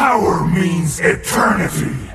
Power means eternity.